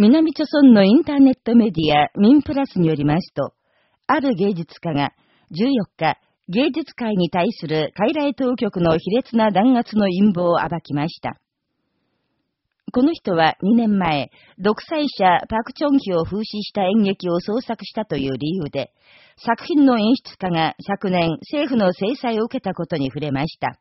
南朝村のインターネットメディア、ミンプラスによりますと、ある芸術家が14日、芸術界に対する海儡当局の卑劣な弾圧の陰謀を暴きました。この人は2年前、独裁者パク・チョンヒを風刺した演劇を創作したという理由で、作品の演出家が昨年政府の制裁を受けたことに触れました。